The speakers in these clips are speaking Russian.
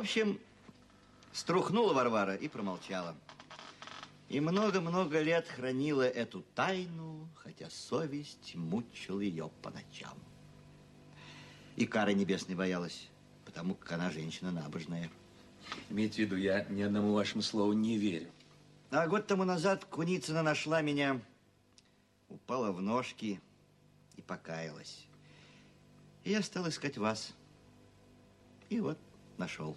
общем, струхнула Варвара и промолчала. И много-много лет хранила эту тайну, хотя совесть мучила ее по ночам. И кары небесной боялась, потому как она женщина набожная. Имейте в виду, я ни одному вашему слову не верю. А год тому назад Куницына нашла меня, упала в ножки и покаялась. И я стал искать вас. И вот нашел.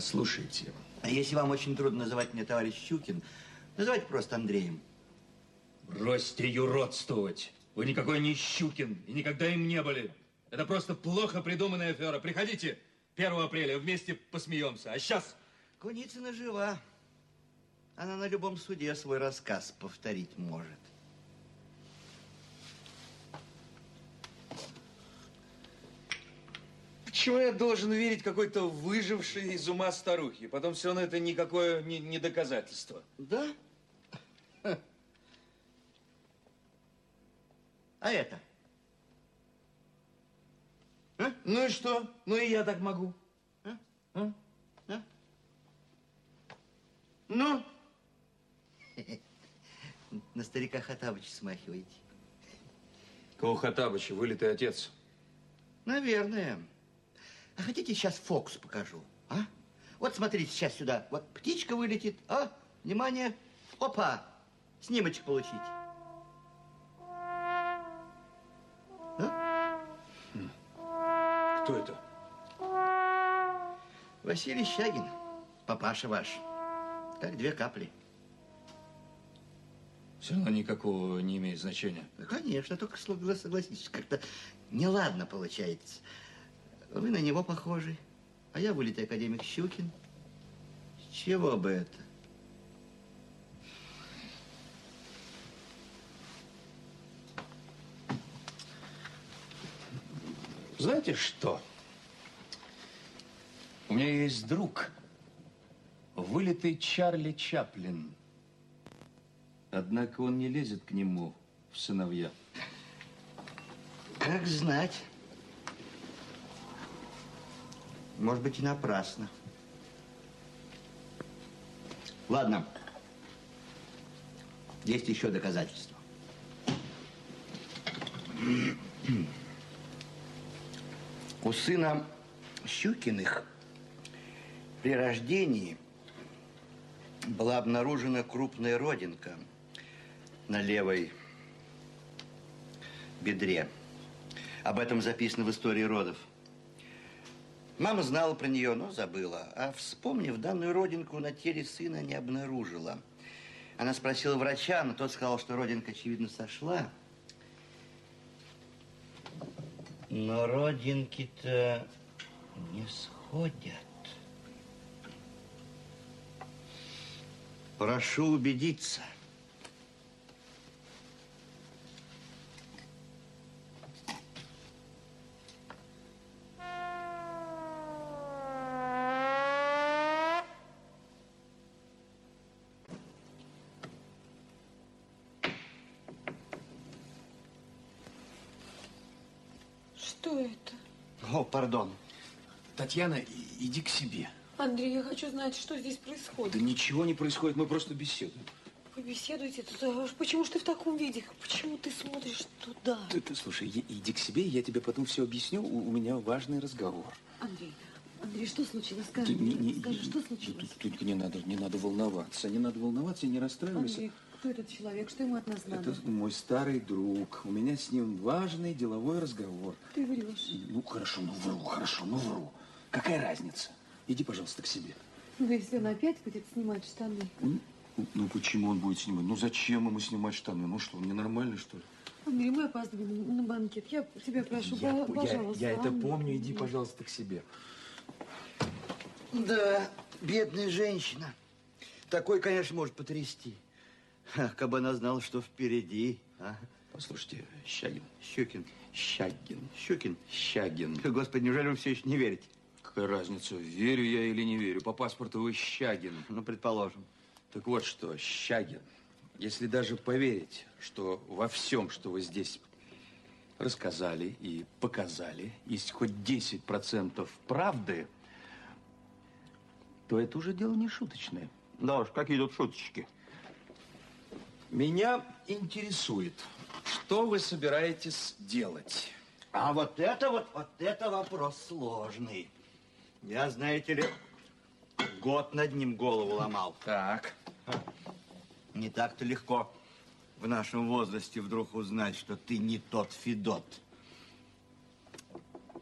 Послушайте. А если вам очень трудно называть меня товарищ Щукин, называйте просто Андреем. Бросьте юродствовать. Вы никакой не Щукин и никогда им не были. Это просто плохо придуманная афера. Приходите 1 апреля, вместе посмеемся. А сейчас... Куницына жива. Она на любом суде свой рассказ повторить может. Почему я должен верить какой-то выжившей из ума старухе? Потом все равно это никакое не, не доказательство. Да? А это? А? Ну и что? Ну и я так могу. А? А? А? Ну? На старика Хатабыча смахиваете. Кого Хатабыча? Вылитый отец. Наверное. А хотите, сейчас фокус покажу, а? Вот смотрите, сейчас сюда. Вот птичка вылетит, а? Внимание. Опа! Снимочек получить. А? Кто это? Василий Щагин, папаша ваш. Как две капли. Все равно никакого не имеет значения. Конечно, только согла- согласитесь, как-то неладно получается. Вы на него похожи, а я вылитый академик Щукин. С чего бы это? Знаете что? У меня есть друг, вылитый Чарли Чаплин. Однако он не лезет к нему в сыновья. Как знать. Может быть, и напрасно. Ладно. Есть еще доказательства. У сына Щукиных при рождении была обнаружена крупная родинка на левой бедре. Об этом записано в истории родов. Мама знала про нее, но забыла. А вспомнив, данную родинку на теле сына не обнаружила. Она спросила врача, но тот сказал, что родинка, очевидно, сошла. Но родинки-то не сходят. Прошу убедиться. Что это? О, пардон. Татьяна, иди к себе. Андрей, я хочу знать, что здесь происходит. Да ничего не происходит, мы просто беседуем. Вы беседуете тут, почему же ты в таком виде? Почему ты смотришь туда? Ты, ты слушай, иди к себе, я тебе потом все объясню. У, у меня важный разговор. Андрей, Андрей, что случилось? Скажи, Ты не- не- скажи, что Тут, случилось? тут не надо, не надо волноваться, не надо волноваться и не расстраивайся. Андрей, кто этот человек? Что ему от нас надо? Это мой старый друг. У меня с ним важный деловой разговор. Ты врешь. Ну, хорошо, ну вру, хорошо, ну вру. Какая разница? Иди, пожалуйста, к себе. Ну, если он опять будет снимать штаны. Ну, ну, почему он будет снимать? Ну, зачем ему снимать штаны? Ну что, он ненормальный, что ли? Андрей, мы опаздываем на банкет. Я тебя прошу, я, по- пожалуйста. я, я это помню. Иди, пожалуйста, к себе. Да, бедная женщина. Такой, конечно, может потрясти. Она знала, что впереди. А? Послушайте, Щагин. Щукин. Щагин. Щукин. Щагин. Господи, неужели вы все еще не верите? Какая разница, верю я или не верю? По паспорту вы Щагин. Ну, предположим. Так вот что, Щагин, Если даже поверить, что во всем, что вы здесь рассказали и показали, есть хоть 10% правды, то это уже дело не шуточное. Да уж, какие тут шуточки. Меня интересует, что вы собираетесь делать? А вот это вот, вот это вопрос сложный. Я, знаете ли, год над ним голову ломал. Так. Не так-то легко в нашем возрасте вдруг узнать, что ты не тот Федот.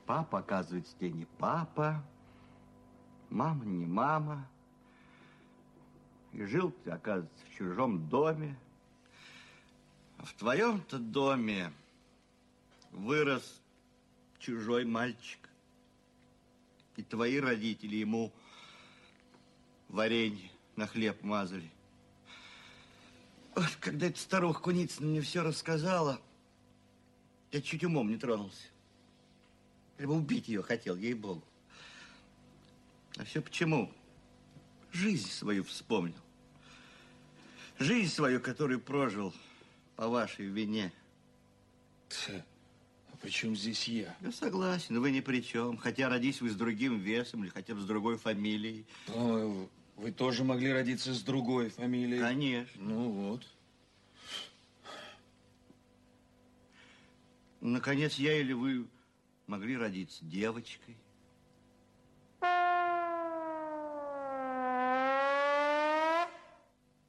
Папа, оказывается, тебе не папа, мама не мама. И жил ты, оказывается, в чужом доме. В твоем-то доме вырос чужой мальчик. И твои родители ему варенье на хлеб мазали. Вот, когда эта старуха Куницына мне все рассказала, я чуть умом не тронулся. Бы убить ее хотел, ей-богу. А все почему? Жизнь свою вспомнил. Жизнь свою, которую прожил по вашей вине. А при чем здесь я? Я согласен, вы ни при чем. Хотя родись вы с другим весом или хотя бы с другой фамилией. Ну, вы тоже могли родиться с другой фамилией. Конечно. Ну вот. Наконец, я или вы могли родиться девочкой.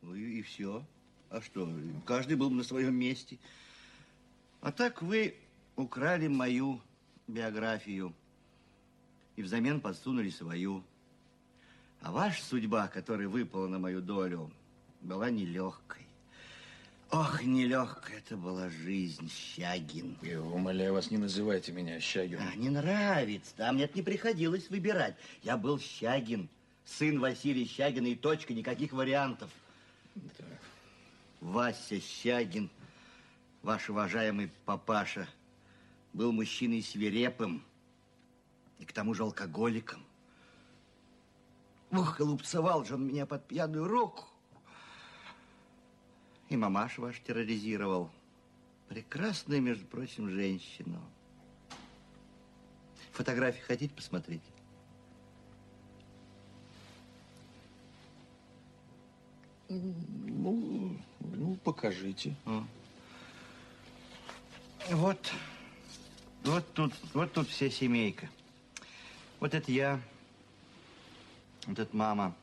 Ну и, и все. А что, каждый был бы на своем месте. А так вы украли мою биографию и взамен подсунули свою. А ваша судьба, которая выпала на мою долю, была нелегкой. Ох, нелегкая это была жизнь, Щагин. Я умоляю вас, не называйте меня Щагин. А, не нравится. А мне не приходилось выбирать. Я был Щагин, сын Василия Щагина и точка, никаких вариантов. Вася Щагин, ваш уважаемый папаша, был мужчиной свирепым и к тому же алкоголиком. Ух, голубцевал же он меня под пьяную руку. И мамаш ваш терроризировал. Прекрасная, между прочим, женщина. Фотографии хотите посмотреть? Ну, ну, покажите. О. Вот, вот тут, вот тут вся семейка. Вот это я, вот это мама,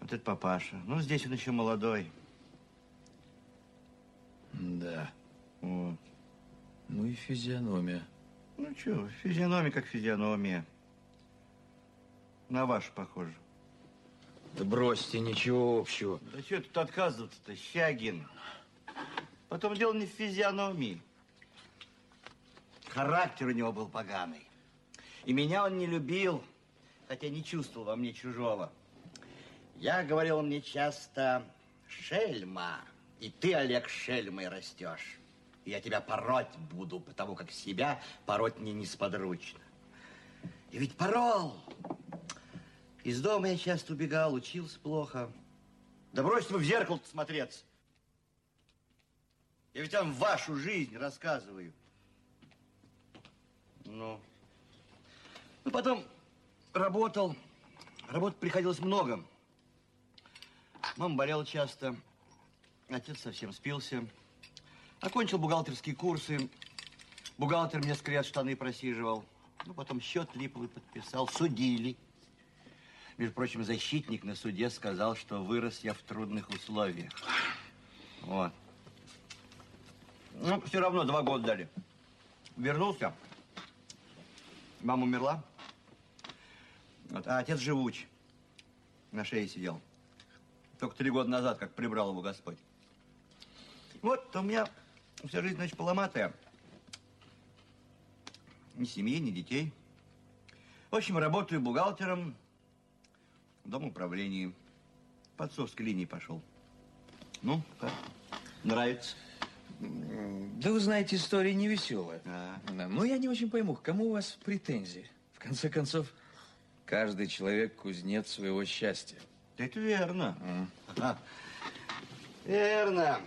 вот это папаша. Ну, здесь он еще молодой. Да. Вот. Ну и физиономия. Ну, что, физиономия как физиономия. На вашу похоже. Да бросьте, ничего общего. Да что тут отказываться-то, Щагин? Потом дело не в физиономии. Характер у него был поганый. И меня он не любил, хотя не чувствовал во мне чужого. Я говорил мне часто, шельма, и ты, Олег, шельмой растешь. И я тебя пороть буду, потому как себя пороть мне несподручно. И ведь порол. Из дома я часто убегал, учился плохо. Да бросьте вы в зеркало смотреться. Я ведь вам вашу жизнь рассказываю. Ну. Ну, потом работал. Работать приходилось много. Мама болела часто. Отец совсем спился. Окончил бухгалтерские курсы. Бухгалтер несколько лет штаны просиживал. Ну, потом счет липовый подписал. Судили. Между прочим, защитник на суде сказал, что вырос я в трудных условиях. Вот. Ну, все равно два года дали. Вернулся. Мама умерла. Вот. А отец живуч. На шее сидел. Только три года назад, как прибрал его Господь. Вот у меня вся жизнь, значит, поломатая. Ни семьи, ни детей. В общем, работаю бухгалтером Дом управления. По отцовской линии пошел. Ну, как? Нравится? Да вы знаете, история не веселая. А. Но я не очень пойму, к кому у вас претензии? В конце концов, каждый человек кузнец своего счастья. Это верно. Ага. Верно.